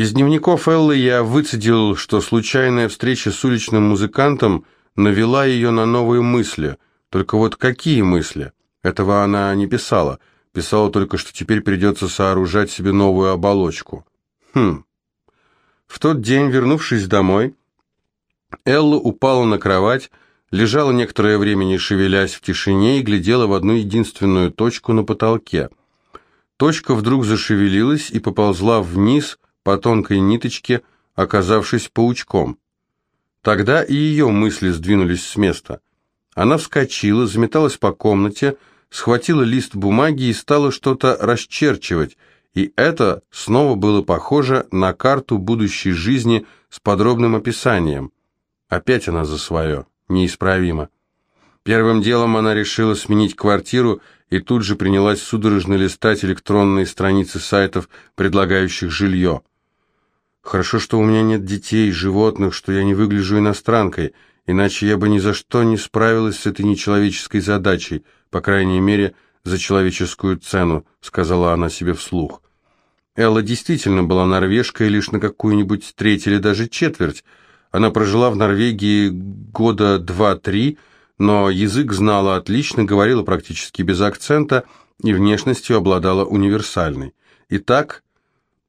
Из дневников Эллы я выцедил, что случайная встреча с уличным музыкантом навела ее на новые мысли. Только вот какие мысли? Этого она не писала. Писала только, что теперь придется сооружать себе новую оболочку. Хм. В тот день, вернувшись домой, Элла упала на кровать, лежала некоторое время не шевелясь в тишине и глядела в одну единственную точку на потолке. Точка вдруг зашевелилась и поползла вниз по тонкой ниточке, оказавшись паучком. Тогда и ее мысли сдвинулись с места. Она вскочила, заметалась по комнате, схватила лист бумаги и стала что-то расчерчивать, и это снова было похоже на карту будущей жизни с подробным описанием. Опять она за свое, неисправимо. Первым делом она решила сменить квартиру и тут же принялась судорожно листать электронные страницы сайтов, предлагающих жилье. Хорошо, что у меня нет детей, животных, что я не выгляжу иностранкой, иначе я бы ни за что не справилась с этой нечеловеческой задачей, по крайней мере, за человеческую цену», — сказала она себе вслух. Элла действительно была норвежкой лишь на какую-нибудь треть или даже четверть. Она прожила в Норвегии года два-три, но язык знала отлично, говорила практически без акцента и внешностью обладала универсальной. Итак,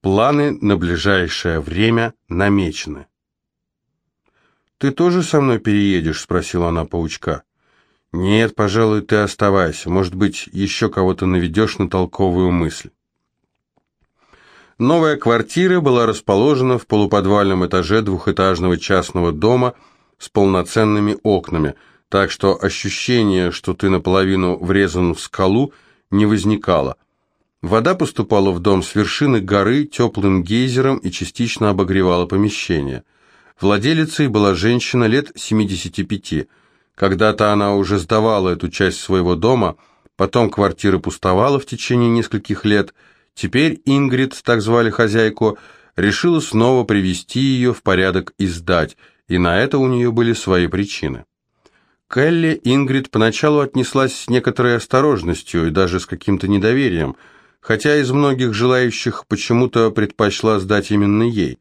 планы на ближайшее время намечены. «Ты тоже со мной переедешь?» — спросила она паучка. «Нет, пожалуй, ты оставайся. Может быть, еще кого-то наведешь на толковую мысль». Новая квартира была расположена в полуподвальном этаже двухэтажного частного дома с полноценными окнами, так что ощущение, что ты наполовину врезан в скалу, не возникало. Вода поступала в дом с вершины горы теплым гейзером и частично обогревала помещение. Владелицей была женщина лет 75 когда-то она уже сдавала эту часть своего дома, потом квартира пустовала в течение нескольких лет. Теперь Ингрид, так звали хозяйку, решила снова привести ее в порядок и сдать, и на это у нее были свои причины. К Ингрид поначалу отнеслась с некоторой осторожностью и даже с каким-то недоверием, хотя из многих желающих почему-то предпочла сдать именно ей.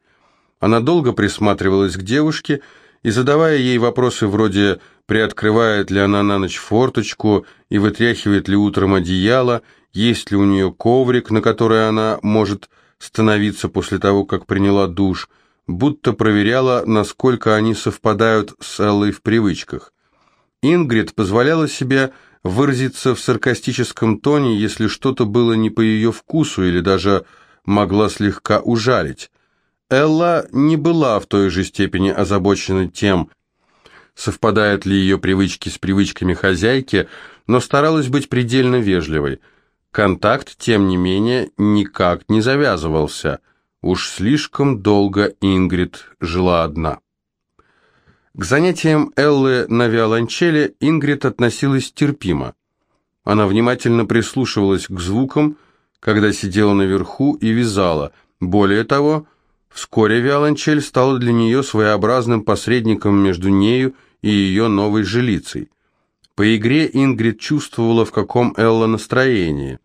Она долго присматривалась к девушке и, задавая ей вопросы вроде приоткрывает ли она на ночь форточку и вытряхивает ли утром одеяло, есть ли у нее коврик, на который она может становиться после того, как приняла душ, будто проверяла, насколько они совпадают с Эллой в привычках. Ингрид позволяла себе выразиться в саркастическом тоне, если что-то было не по ее вкусу или даже могла слегка ужалить. Элла не была в той же степени озабочена тем, совпадают ли ее привычки с привычками хозяйки, но старалась быть предельно вежливой. Контакт, тем не менее, никак не завязывался. Уж слишком долго Ингрид жила одна. К занятиям Эллы на виолончели Ингрид относилась терпимо. Она внимательно прислушивалась к звукам, когда сидела наверху и вязала. Более того, Вскоре виолончель стала для нее своеобразным посредником между нею и ее новой жилицей. По игре Ингрид чувствовала, в каком Элла настроении.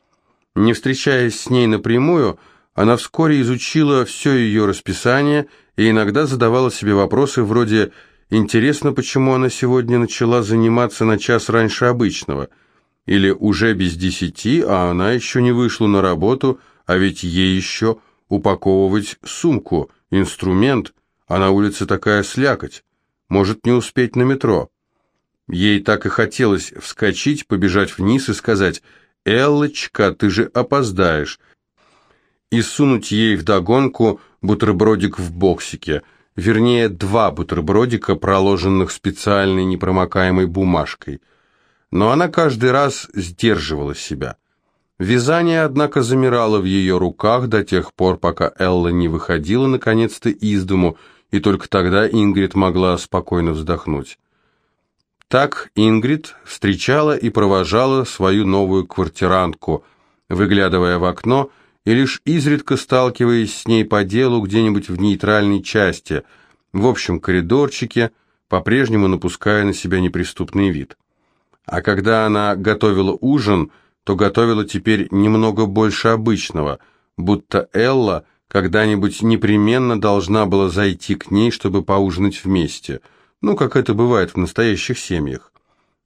Не встречаясь с ней напрямую, она вскоре изучила все ее расписание и иногда задавала себе вопросы вроде «Интересно, почему она сегодня начала заниматься на час раньше обычного?» или «Уже без десяти, а она еще не вышла на работу, а ведь ей еще упаковывать сумку, инструмент, а на улице такая слякоть, может не успеть на метро. Ей так и хотелось вскочить, побежать вниз и сказать «Эллочка, ты же опоздаешь», и сунуть ей вдогонку бутербродик в боксике, вернее, два бутербродика, проложенных специальной непромокаемой бумажкой. Но она каждый раз сдерживала себя. Вязание, однако, замирало в ее руках до тех пор, пока Элла не выходила наконец-то из дому, и только тогда Ингрид могла спокойно вздохнуть. Так Ингрид встречала и провожала свою новую квартирантку, выглядывая в окно и лишь изредка сталкиваясь с ней по делу где-нибудь в нейтральной части, в общем коридорчике, по-прежнему напуская на себя неприступный вид. А когда она готовила ужин – то готовила теперь немного больше обычного, будто Элла когда-нибудь непременно должна была зайти к ней, чтобы поужинать вместе, ну, как это бывает в настоящих семьях.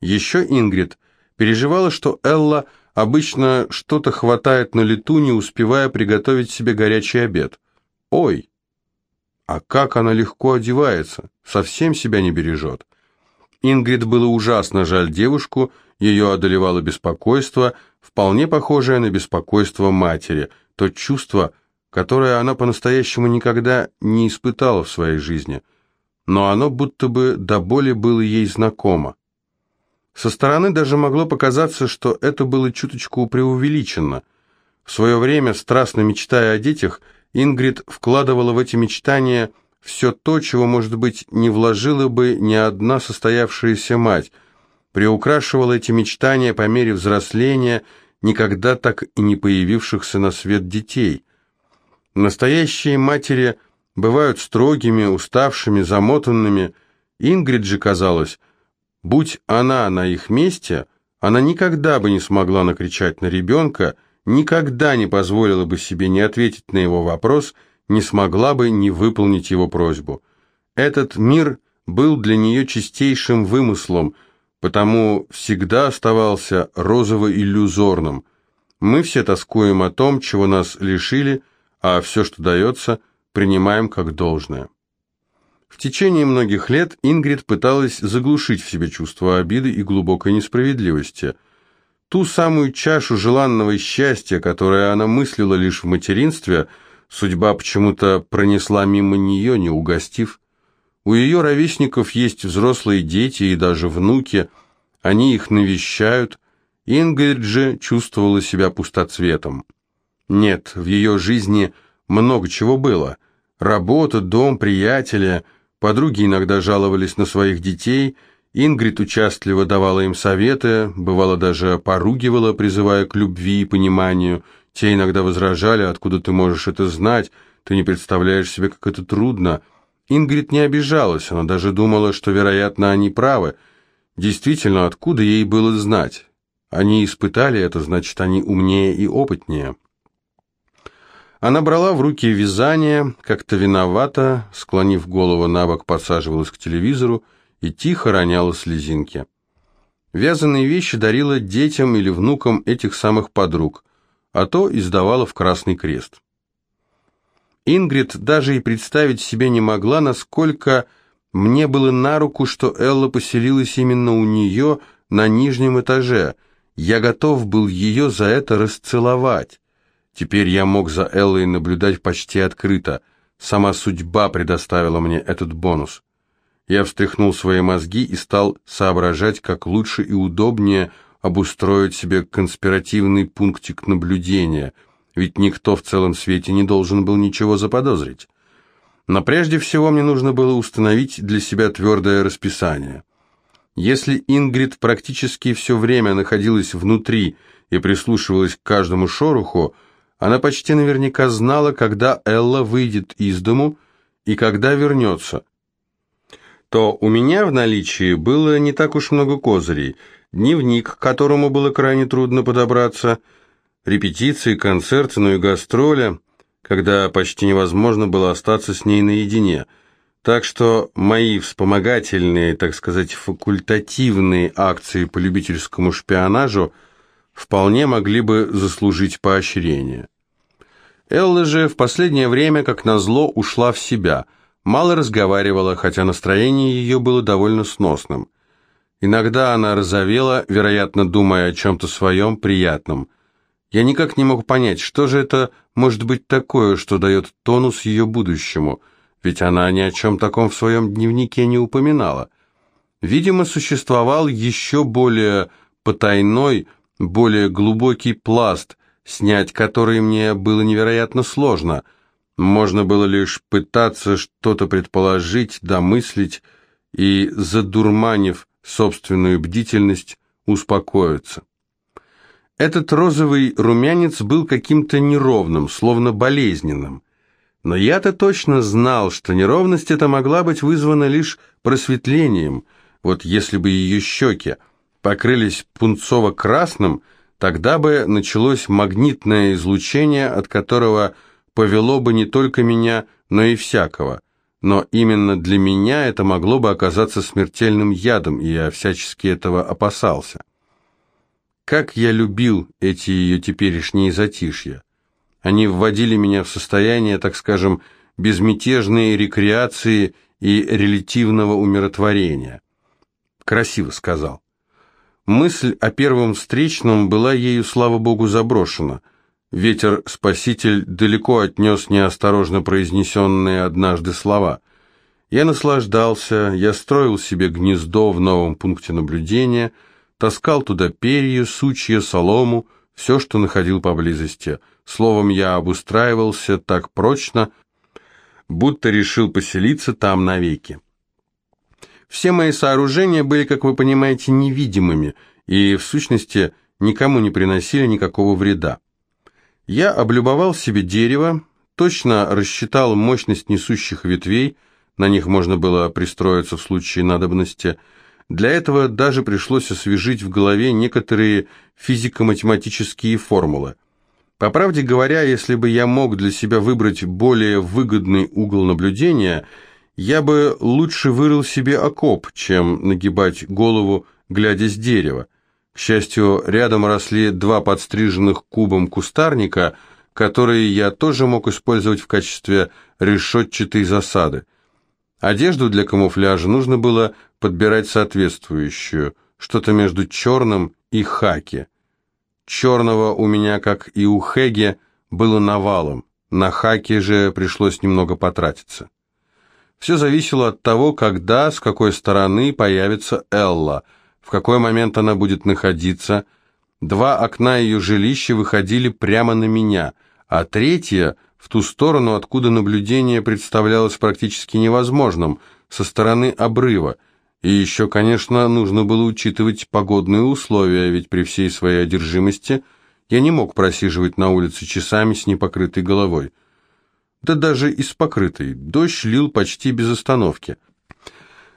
Еще Ингрид переживала, что Элла обычно что-то хватает на лету, не успевая приготовить себе горячий обед. Ой! А как она легко одевается, совсем себя не бережет. Ингрид было ужасно жаль девушку, ее одолевало беспокойство, вполне похожее на беспокойство матери, то чувство, которое она по-настоящему никогда не испытала в своей жизни, но оно будто бы до боли было ей знакомо. Со стороны даже могло показаться, что это было чуточку преувеличено. В свое время, страстно мечтая о детях, Ингрид вкладывала в эти мечтания все то, чего, может быть, не вложила бы ни одна состоявшаяся мать, приукрашивала эти мечтания по мере взросления никогда так и не появившихся на свет детей – Настоящие матери бывают строгими, уставшими, замотанными. Ингрид же казалось, будь она на их месте, она никогда бы не смогла накричать на ребенка, никогда не позволила бы себе не ответить на его вопрос, не смогла бы не выполнить его просьбу. Этот мир был для нее чистейшим вымыслом, потому всегда оставался розово-иллюзорным. Мы все тоскуем о том, чего нас лишили, а все, что дается, принимаем как должное. В течение многих лет Ингрид пыталась заглушить в себе чувство обиды и глубокой несправедливости. Ту самую чашу желанного счастья, которое она мыслила лишь в материнстве, судьба почему-то пронесла мимо нее, не угостив. У ее ровесников есть взрослые дети и даже внуки, они их навещают. Ингрид же чувствовала себя пустоцветом. Нет, в ее жизни много чего было. Работа, дом, приятели, подруги иногда жаловались на своих детей, Ингрид участливо давала им советы, бывало даже поругивала, призывая к любви и пониманию. Те иногда возражали, откуда ты можешь это знать, ты не представляешь себе, как это трудно. Ингрид не обижалась, она даже думала, что, вероятно, они правы. Действительно, откуда ей было знать? Они испытали это, значит, они умнее и опытнее. Она брала в руки вязание, как-то виновата, склонив голову на бок, подсаживалась к телевизору и тихо роняла слезинки. Вязаные вещи дарила детям или внукам этих самых подруг, а то издавала в Красный Крест. Ингрид даже и представить себе не могла, насколько мне было на руку, что Элла поселилась именно у нее на нижнем этаже. Я готов был ее за это расцеловать. Теперь я мог за Эллой наблюдать почти открыто. Сама судьба предоставила мне этот бонус. Я встряхнул свои мозги и стал соображать, как лучше и удобнее обустроить себе конспиративный пунктик наблюдения, ведь никто в целом свете не должен был ничего заподозрить. Но прежде всего мне нужно было установить для себя твердое расписание. Если Ингрид практически все время находилась внутри и прислушивалась к каждому шороху, она почти наверняка знала, когда Элла выйдет из дому и когда вернется. То у меня в наличии было не так уж много козырей. Дневник, к которому было крайне трудно подобраться, репетиции, концерты, ну и гастроли, когда почти невозможно было остаться с ней наедине. Так что мои вспомогательные, так сказать, факультативные акции по любительскому шпионажу – вполне могли бы заслужить поощрение. Элла же в последнее время, как назло, ушла в себя, мало разговаривала, хотя настроение ее было довольно сносным. Иногда она разовела, вероятно, думая о чем-то своем приятном. Я никак не мог понять, что же это может быть такое, что дает тонус ее будущему, ведь она ни о чем таком в своем дневнике не упоминала. Видимо, существовал еще более потайной, более глубокий пласт, снять который мне было невероятно сложно. Можно было лишь пытаться что-то предположить, домыслить и, задурманив собственную бдительность, успокоиться. Этот розовый румянец был каким-то неровным, словно болезненным. Но я-то точно знал, что неровность эта могла быть вызвана лишь просветлением. Вот если бы ее щеки покрылись пунцово-красным, тогда бы началось магнитное излучение, от которого повело бы не только меня, но и всякого. Но именно для меня это могло бы оказаться смертельным ядом, и я всячески этого опасался. Как я любил эти ее теперешние затишья. Они вводили меня в состояние, так скажем, безмятежной рекреации и релятивного умиротворения. Красиво сказал. Мысль о первом встречном была ею, слава богу, заброшена. Ветер-спаситель далеко отнес неосторожно произнесенные однажды слова. Я наслаждался, я строил себе гнездо в новом пункте наблюдения, таскал туда перья, сучья, солому, все, что находил поблизости. Словом, я обустраивался так прочно, будто решил поселиться там навеки. Все мои сооружения были, как вы понимаете, невидимыми и, в сущности, никому не приносили никакого вреда. Я облюбовал себе дерево, точно рассчитал мощность несущих ветвей, на них можно было пристроиться в случае надобности. Для этого даже пришлось освежить в голове некоторые физико-математические формулы. По правде говоря, если бы я мог для себя выбрать более выгодный угол наблюдения – я бы лучше вырыл себе окоп, чем нагибать голову, глядя с дерева. К счастью, рядом росли два подстриженных кубом кустарника, которые я тоже мог использовать в качестве решетчатой засады. Одежду для камуфляжа нужно было подбирать соответствующую, что-то между черным и хаки. Черного у меня, как и у Хэги, было навалом, на хаке же пришлось немного потратиться. Все зависело от того, когда, с какой стороны появится Элла, в какой момент она будет находиться. Два окна ее жилища выходили прямо на меня, а третье – в ту сторону, откуда наблюдение представлялось практически невозможным, со стороны обрыва. И еще, конечно, нужно было учитывать погодные условия, ведь при всей своей одержимости я не мог просиживать на улице часами с непокрытой головой да даже и с покрытой. Дождь лил почти без остановки.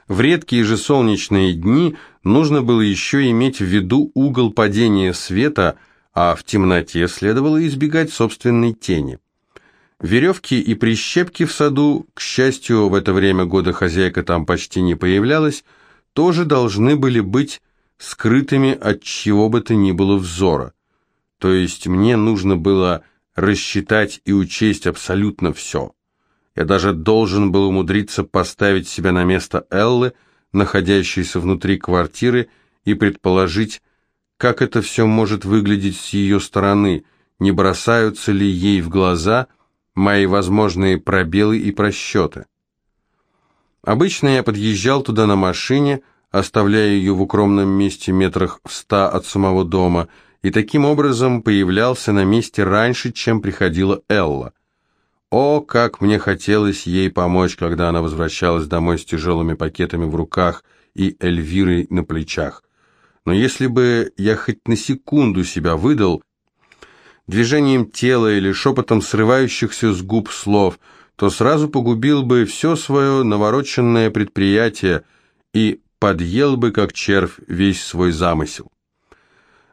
В редкие же солнечные дни нужно было еще иметь в виду угол падения света, а в темноте следовало избегать собственной тени. Веревки и прищепки в саду, к счастью, в это время года хозяйка там почти не появлялась, тоже должны были быть скрытыми от чего бы то ни было взора. То есть мне нужно было рассчитать и учесть абсолютно все. Я даже должен был умудриться поставить себя на место Эллы, находящейся внутри квартиры, и предположить, как это все может выглядеть с ее стороны, не бросаются ли ей в глаза мои возможные пробелы и просчеты. Обычно я подъезжал туда на машине, оставляя ее в укромном месте метрах в ста от самого дома, и таким образом появлялся на месте раньше, чем приходила Элла. О, как мне хотелось ей помочь, когда она возвращалась домой с тяжелыми пакетами в руках и Эльвирой на плечах. Но если бы я хоть на секунду себя выдал, движением тела или шепотом срывающихся с губ слов, то сразу погубил бы все свое навороченное предприятие и подъел бы, как червь, весь свой замысел.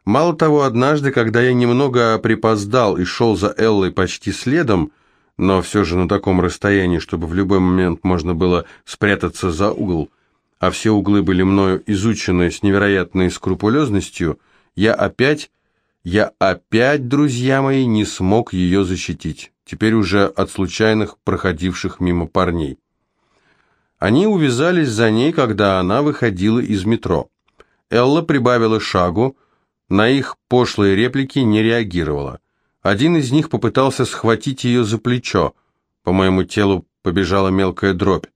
Мало того, однажды, когда я немного припоздал и шел за Эллой почти следом, но все же на таком расстоянии, чтобы в любой момент можно было спрятаться за угол, а все углы были мною изучены с невероятной скрупулезностью, я опять, я опять, друзья мои, не смог ее защитить, теперь уже от случайных проходивших мимо парней. Они увязались за ней, когда она выходила из метро. Элла прибавила шагу, на их пошлые реплики не реагировала. Один из них попытался схватить ее за плечо. По моему телу побежала мелкая дробь.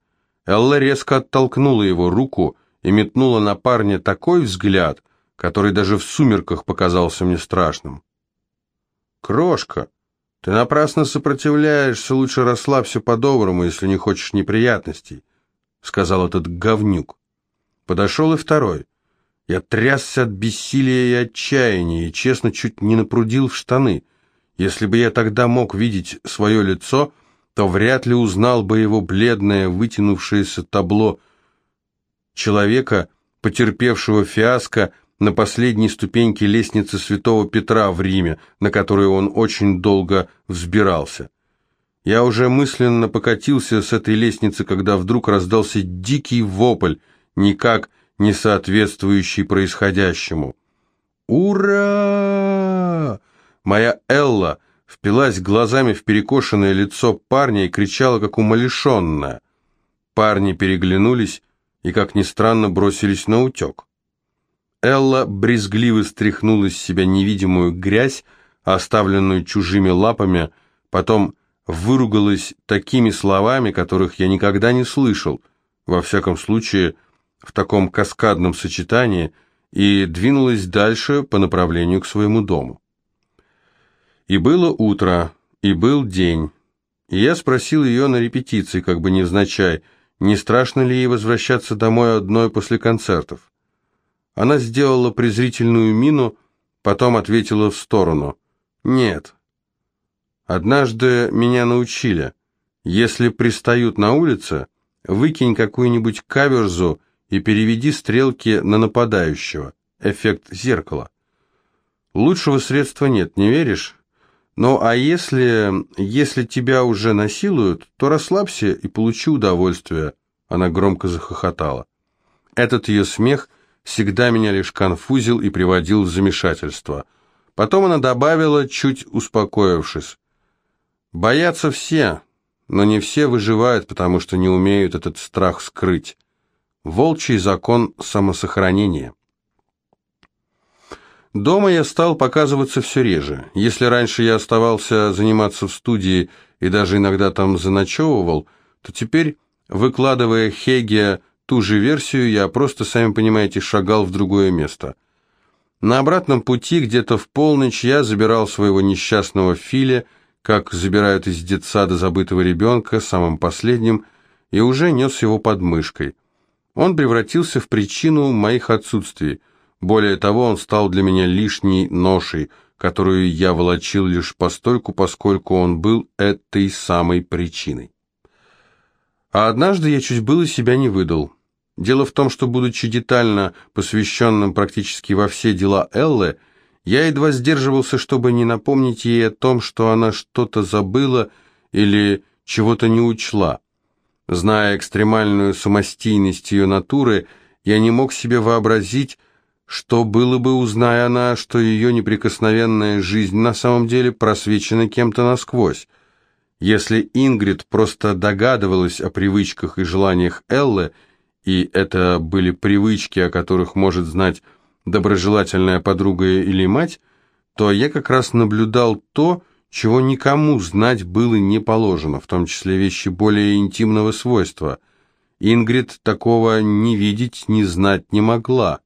Элла резко оттолкнула его руку и метнула на парня такой взгляд, который даже в сумерках показался мне страшным. «Крошка, ты напрасно сопротивляешься, лучше расслабься по-доброму, если не хочешь неприятностей», — сказал этот говнюк. Подошел и второй. Я трясся от бессилия и отчаяния и, честно, чуть не напрудил в штаны. Если бы я тогда мог видеть свое лицо, то вряд ли узнал бы его бледное, вытянувшееся табло человека, потерпевшего фиаско на последней ступеньке лестницы святого Петра в Риме, на которую он очень долго взбирался. Я уже мысленно покатился с этой лестницы, когда вдруг раздался дикий вопль, никак не соответствующий происходящему. «Ура!» Моя Элла впилась глазами в перекошенное лицо парня и кричала, как умалишенная. Парни переглянулись и, как ни странно, бросились на утек. Элла брезгливо стряхнула с себя невидимую грязь, оставленную чужими лапами, потом выругалась такими словами, которых я никогда не слышал, во всяком случае, в таком каскадном сочетании, и двинулась дальше по направлению к своему дому. И было утро, и был день, и я спросил ее на репетиции, как бы невзначай, не страшно ли ей возвращаться домой одной после концертов. Она сделала презрительную мину, потом ответила в сторону. «Нет, Однажды меня научили, если пристают на улице, выкинь какую-нибудь каверзу и переведи стрелки на нападающего. Эффект зеркала. Лучшего средства нет, не веришь? Ну а если, если тебя уже насилуют, то расслабься и получи удовольствие. Она громко захохотала. Этот ее смех всегда меня лишь конфузил и приводил в замешательство. Потом она добавила, чуть успокоившись. Боятся все, но не все выживают, потому что не умеют этот страх скрыть. Волчий закон самосохранения. Дома я стал показываться все реже. Если раньше я оставался заниматься в студии и даже иногда там заночевывал, то теперь, выкладывая Хеге ту же версию, я просто, сами понимаете, шагал в другое место. На обратном пути, где-то в полночь, я забирал своего несчастного Филя, как забирают из детсада забытого ребенка, самым последним, и уже нес его под мышкой. Он превратился в причину моих отсутствий. Более того, он стал для меня лишней ношей, которую я волочил лишь постольку, поскольку он был этой самой причиной. А однажды я чуть было себя не выдал. Дело в том, что, будучи детально посвященным практически во все дела Эллы, я едва сдерживался, чтобы не напомнить ей о том, что она что-то забыла или чего-то не учла. Зная экстремальную самостийность ее натуры, я не мог себе вообразить, что было бы, узная она, что ее неприкосновенная жизнь на самом деле просвечена кем-то насквозь. Если Ингрид просто догадывалась о привычках и желаниях Эллы, и это были привычки, о которых может знать доброжелательная подруга или мать, то я как раз наблюдал то, чего никому знать было не положено, в том числе вещи более интимного свойства. Ингрид такого не видеть, не знать не могла.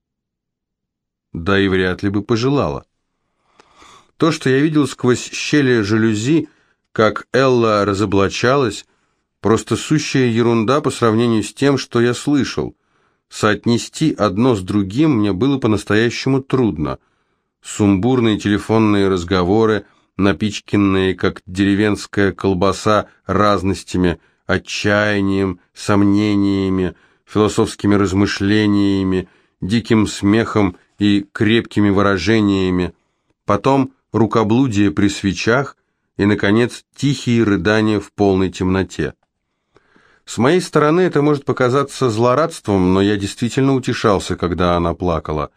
Да и вряд ли бы пожелала. То, что я видел сквозь щели жалюзи, как Элла разоблачалась, просто сущая ерунда по сравнению с тем, что я слышал. Соотнести одно с другим мне было по-настоящему трудно. Сумбурные телефонные разговоры, напичканные, как деревенская колбаса, разностями, отчаянием, сомнениями, философскими размышлениями, диким смехом и крепкими выражениями, потом рукоблудие при свечах и, наконец, тихие рыдания в полной темноте. С моей стороны это может показаться злорадством, но я действительно утешался, когда она плакала.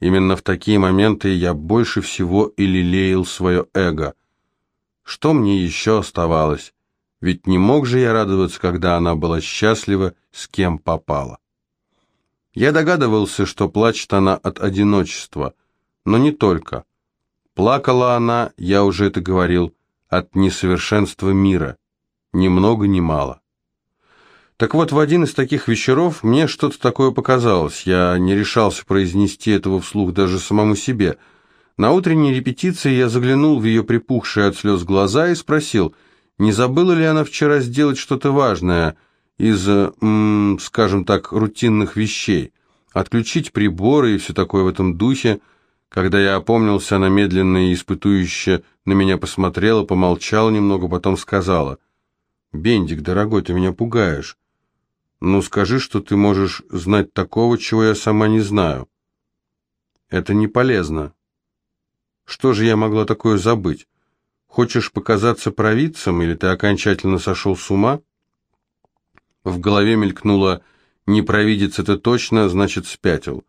Именно в такие моменты я больше всего и лелеял свое эго. Что мне еще оставалось? Ведь не мог же я радоваться, когда она была счастлива, с кем попала. Я догадывался, что плачет она от одиночества, но не только. Плакала она, я уже это говорил, от несовершенства мира, ни много ни мало. Так вот, в один из таких вечеров мне что-то такое показалось. Я не решался произнести этого вслух даже самому себе. На утренней репетиции я заглянул в ее припухшие от слез глаза и спросил, не забыла ли она вчера сделать что-то важное из, м, скажем так, рутинных вещей. Отключить приборы и все такое в этом духе. Когда я опомнился, она медленно и испытующе на меня посмотрела, помолчала немного, потом сказала, «Бендик, дорогой, ты меня пугаешь. «Ну, скажи, что ты можешь знать такого, чего я сама не знаю». «Это не полезно». «Что же я могла такое забыть? Хочешь показаться провидцем, или ты окончательно сошел с ума?» В голове мелькнуло «не провидец это точно, значит спятил».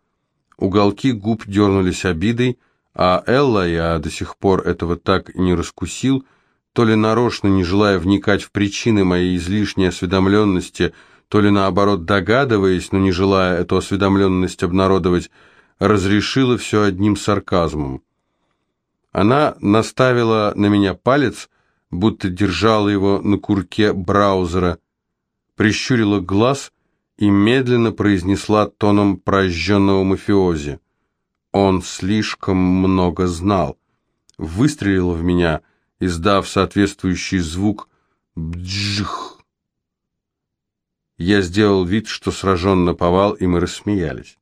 Уголки губ дернулись обидой, а Элла, я до сих пор этого так не раскусил, то ли нарочно не желая вникать в причины моей излишней осведомленности, то ли наоборот догадываясь, но не желая эту осведомленность обнародовать, разрешила все одним сарказмом. Она наставила на меня палец, будто держала его на курке браузера, прищурила глаз и медленно произнесла тоном прожженного мафиози. Он слишком много знал. Выстрелил в меня, издав соответствующий звук «бджих». Я сделал вид, что сражен наповал, и мы рассмеялись.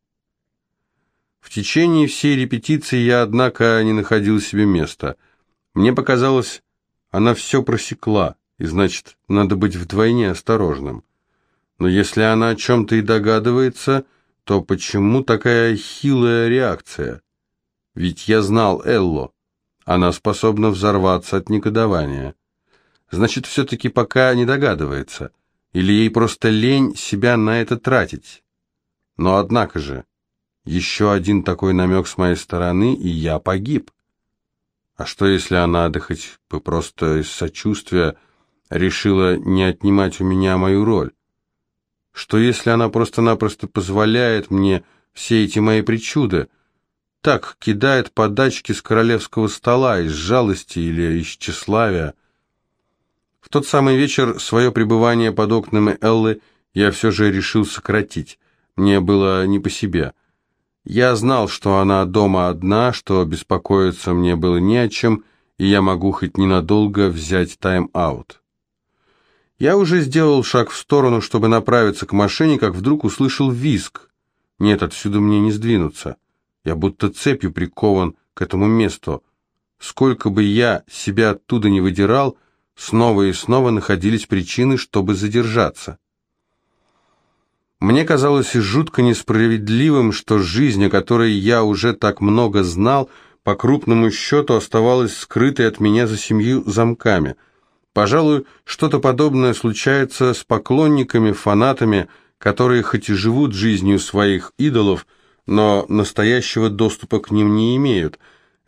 В течение всей репетиции я, однако, не находил себе места. Мне показалось, она все просекла, и значит, надо быть вдвойне осторожным. Но если она о чем-то и догадывается, то почему такая хилая реакция? Ведь я знал Элло. Она способна взорваться от негодования. Значит, все-таки пока не догадывается. Или ей просто лень себя на это тратить. Но однако же, еще один такой намек с моей стороны, и я погиб. А что, если она, да хоть бы просто из сочувствия, решила не отнимать у меня мою роль? Что, если она просто-напросто позволяет мне все эти мои причуды? Так, кидает подачки с королевского стола из жалости или из тщеславия. Тот самый вечер свое пребывание под окнами Эллы я все же решил сократить. Мне было не по себе. Я знал, что она дома одна, что беспокоиться мне было не о чем, и я могу хоть ненадолго взять тайм-аут. Я уже сделал шаг в сторону, чтобы направиться к машине, как вдруг услышал визг. Нет, отсюда мне не сдвинуться. Я будто цепью прикован к этому месту. Сколько бы я себя оттуда не выдирал, снова и снова находились причины, чтобы задержаться. Мне казалось жутко несправедливым, что жизнь, о которой я уже так много знал, по крупному счету оставалась скрытой от меня за семью замками. Пожалуй, что-то подобное случается с поклонниками, фанатами, которые хоть и живут жизнью своих идолов, но настоящего доступа к ним не имеют.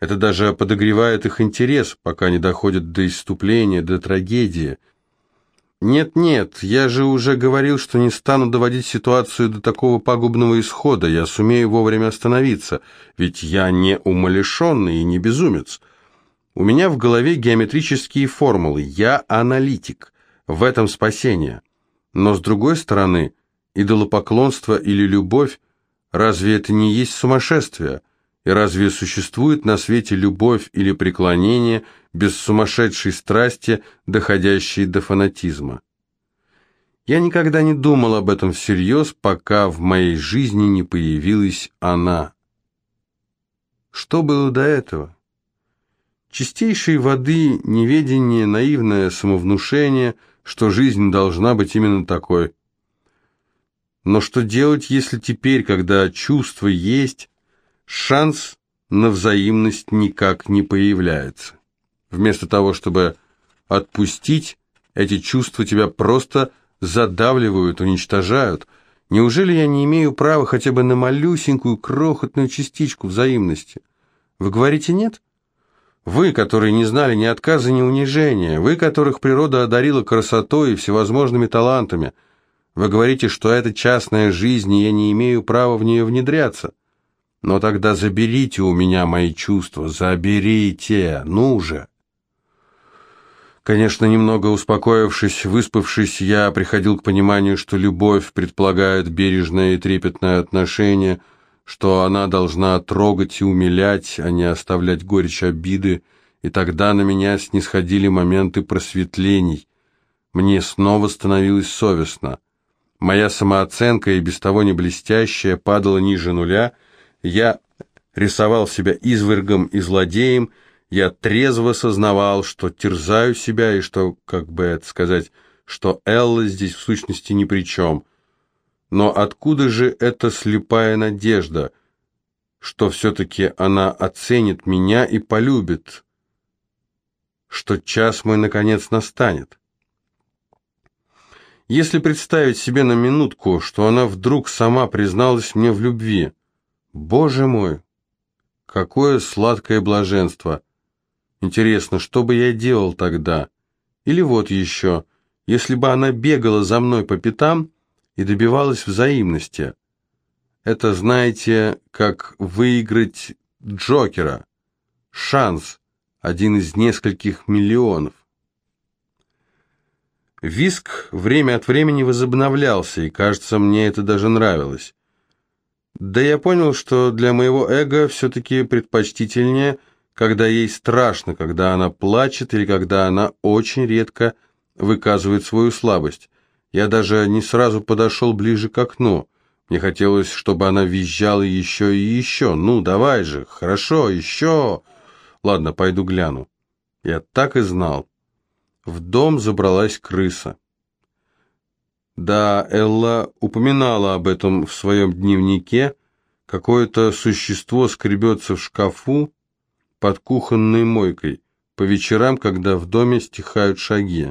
Это даже подогревает их интерес, пока не доходит до иступления, до трагедии – «Нет-нет, я же уже говорил, что не стану доводить ситуацию до такого пагубного исхода, я сумею вовремя остановиться, ведь я не умалишенный и не безумец. У меня в голове геометрические формулы, я аналитик, в этом спасение. Но с другой стороны, идолопоклонство или любовь, разве это не есть сумасшествие?» И разве существует на свете любовь или преклонение без сумасшедшей страсти, доходящей до фанатизма? Я никогда не думал об этом всерьез, пока в моей жизни не появилась она. Что было до этого? Чистейшей воды неведение, наивное самовнушение, что жизнь должна быть именно такой. Но что делать, если теперь, когда чувство есть, шанс на взаимность никак не появляется. Вместо того, чтобы отпустить, эти чувства тебя просто задавливают, уничтожают. Неужели я не имею права хотя бы на малюсенькую, крохотную частичку взаимности? Вы говорите «нет»? Вы, которые не знали ни отказа, ни унижения, вы, которых природа одарила красотой и всевозможными талантами, вы говорите, что это частная жизнь, и я не имею права в нее внедряться. Но тогда заберите у меня мои чувства, заберите, ну же. Конечно, немного успокоившись, выспавшись, я приходил к пониманию, что любовь предполагает бережное и трепетное отношение, что она должна трогать и умилять, а не оставлять горечь обиды, и тогда на меня снисходили моменты просветлений. Мне снова становилось совестно. Моя самооценка, и без того не блестящая, падала ниже нуля — я рисовал себя извергом и злодеем, я трезво сознавал, что терзаю себя и что, как бы это сказать, что Элла здесь в сущности ни при чем. Но откуда же эта слепая надежда, что все-таки она оценит меня и полюбит? что час мой наконец настанет. Если представить себе на минутку, что она вдруг сама призналась мне в любви, боже мой, какое сладкое блаженство! Интересно, что бы я делал тогда? Или вот еще, если бы она бегала за мной по пятам и добивалась взаимности. Это, знаете, как выиграть Джокера. Шанс, один из нескольких миллионов. Виск время от времени возобновлялся, и, кажется, мне это даже нравилось. Да я понял, что для моего эго все-таки предпочтительнее, когда ей страшно, когда она плачет или когда она очень редко выказывает свою слабость. Я даже не сразу подошел ближе к окну. Мне хотелось, чтобы она визжала еще и еще. «Ну, давай же, хорошо, еще!» «Ладно, пойду гляну». Я так и знал. В дом забралась крыса. Да, Элла упоминала об этом в своем дневнике. Какое-то существо скребется в шкафу под кухонной мойкой по вечерам, когда в доме стихают шаги.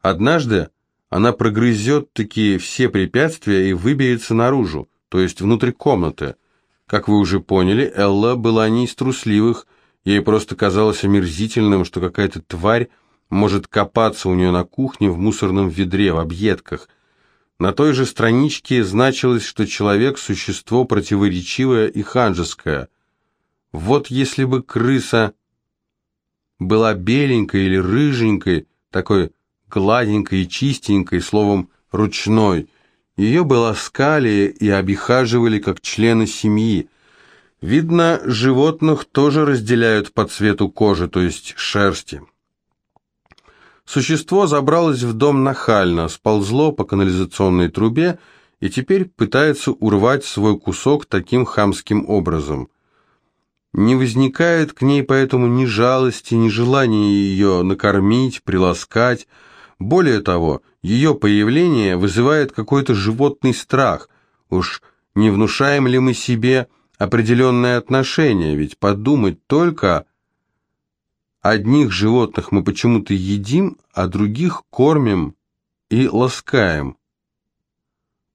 Однажды она прогрызет такие все препятствия и выберется наружу, то есть внутрь комнаты. Как вы уже поняли, Элла была не из трусливых, Ей просто казалось омерзительным, что какая-то тварь может копаться у нее на кухне в мусорном ведре, в объедках. На той же страничке значилось, что человек – существо противоречивое и ханжеское. Вот если бы крыса была беленькой или рыженькой, такой гладенькой и чистенькой, словом, ручной, ее бы ласкали и обихаживали как члены семьи – Видно, животных тоже разделяют по цвету кожи, то есть шерсти. Существо забралось в дом нахально, сползло по канализационной трубе и теперь пытается урвать свой кусок таким хамским образом. Не возникает к ней поэтому ни жалости, ни желания ее накормить, приласкать. Более того, ее появление вызывает какой-то животный страх. Уж не внушаем ли мы себе определенное отношение, ведь подумать только, одних животных мы почему-то едим, а других кормим и ласкаем.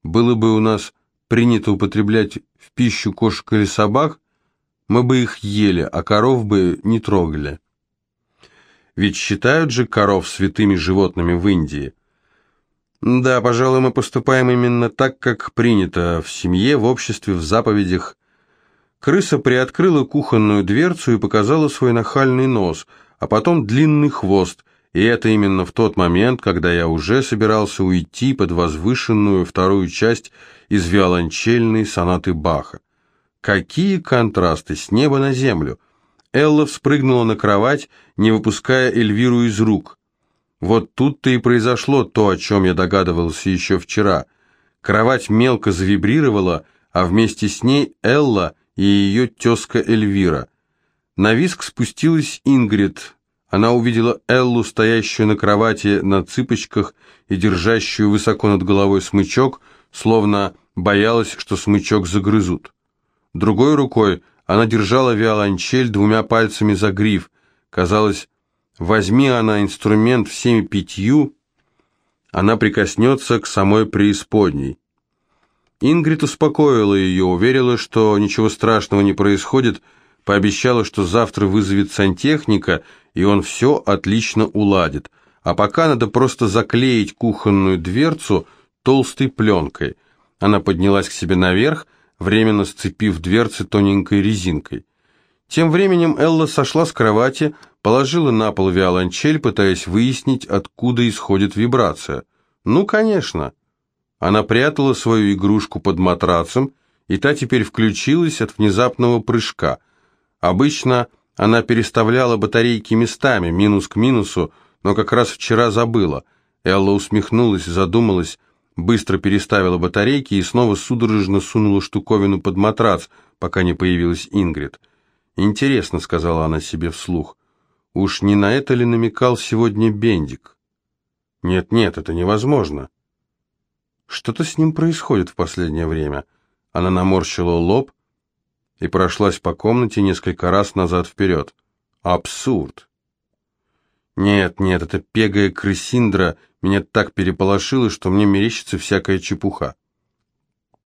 Было бы у нас принято употреблять в пищу кошек или собак, мы бы их ели, а коров бы не трогали. Ведь считают же коров святыми животными в Индии. Да, пожалуй, мы поступаем именно так, как принято в семье, в обществе, в заповедях, Крыса приоткрыла кухонную дверцу и показала свой нахальный нос, а потом длинный хвост, и это именно в тот момент, когда я уже собирался уйти под возвышенную вторую часть из виолончельной сонаты Баха. Какие контрасты с неба на землю! Элла вспрыгнула на кровать, не выпуская Эльвиру из рук. Вот тут-то и произошло то, о чем я догадывался еще вчера. Кровать мелко завибрировала, а вместе с ней Элла и ее тезка Эльвира. На виск спустилась Ингрид. Она увидела Эллу, стоящую на кровати на цыпочках и держащую высоко над головой смычок, словно боялась, что смычок загрызут. Другой рукой она держала виолончель двумя пальцами за гриф. Казалось, возьми она инструмент всеми пятью, она прикоснется к самой преисподней. Ингрид успокоила ее, уверила, что ничего страшного не происходит, пообещала, что завтра вызовет сантехника, и он все отлично уладит. А пока надо просто заклеить кухонную дверцу толстой пленкой. Она поднялась к себе наверх, временно сцепив дверцы тоненькой резинкой. Тем временем Элла сошла с кровати, положила на пол виолончель, пытаясь выяснить, откуда исходит вибрация. Ну, конечно. Она прятала свою игрушку под матрацем, и та теперь включилась от внезапного прыжка. Обычно она переставляла батарейки местами, минус к минусу, но как раз вчера забыла. Элла усмехнулась, задумалась, быстро переставила батарейки и снова судорожно сунула штуковину под матрац, пока не появилась Ингрид. «Интересно», — сказала она себе вслух, — «уж не на это ли намекал сегодня Бендик?» «Нет-нет, это невозможно». Что-то с ним происходит в последнее время. Она наморщила лоб и прошлась по комнате несколько раз назад-вперед. Абсурд. Нет, нет, эта пегая крысиндра меня так переполошила, что мне мерещится всякая чепуха.